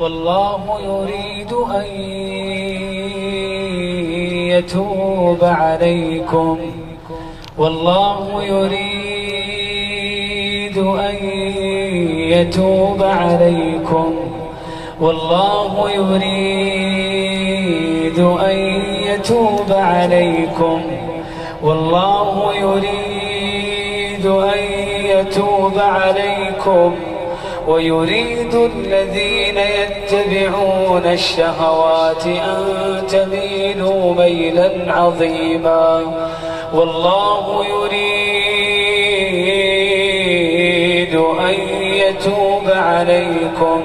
والله يريد أن يتوب عليكم. والله يريد أن يتوب عليكم. والله يريد أن يتوب عليكم. والله يريد أن يتوب عليكم. ويريد الذين يتبعون الشهوات أن تميلوا ميلا عظيما. والله يريد أن يتوب عليكم.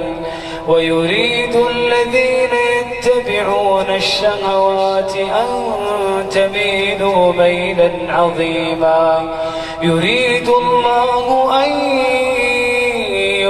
ويريد الذين يتبعون الشهوات أن تميلوا ميلا عظيما. يريد الله أن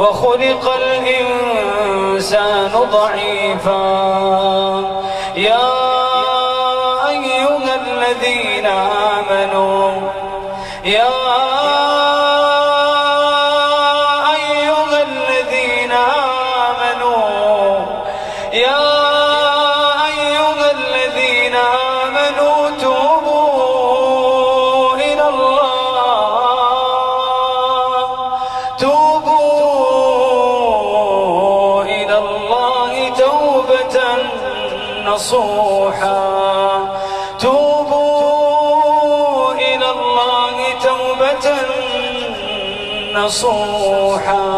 وخلق الإنسان ضعيفا. يا أيها الذين آمنوا يا أيها الذين آمنوا يا نصوحا. توبوا إلى الله توبة نصوحا.